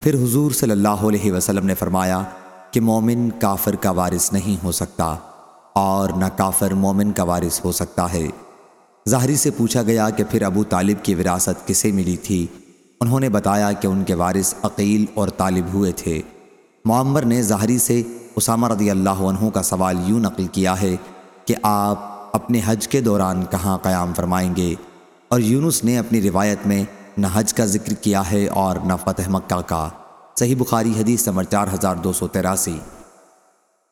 پھر حضور صلی اللہ علیہ وسلم نے فرمایا کہ مومن کافر کا وارث نہیں ہو سکتا اور نہ کافر مومن کا وارث ہو سکتا ہے۔ ظاہری سے پوچھا گیا کہ پھر ابو طالب کی وراثت کسے ملی تھی؟ انہوں نے بتایا کہ ان کے وارث عقیل اور طالب ہوئے تھے۔ معمر نے ظاہری سے اسامہ رضی اللہ عنہ کا سوال یوں نقل کیا ہے کہ آپ اپنے حج کے دوران کہاں قیام فرمائیں گے؟ اور یونس نے اپنی روایت میں نہ حج کا ذکر کیا ہے اور نہ فتح مکہ کا۔ صحیح بخاری حدیث نمبر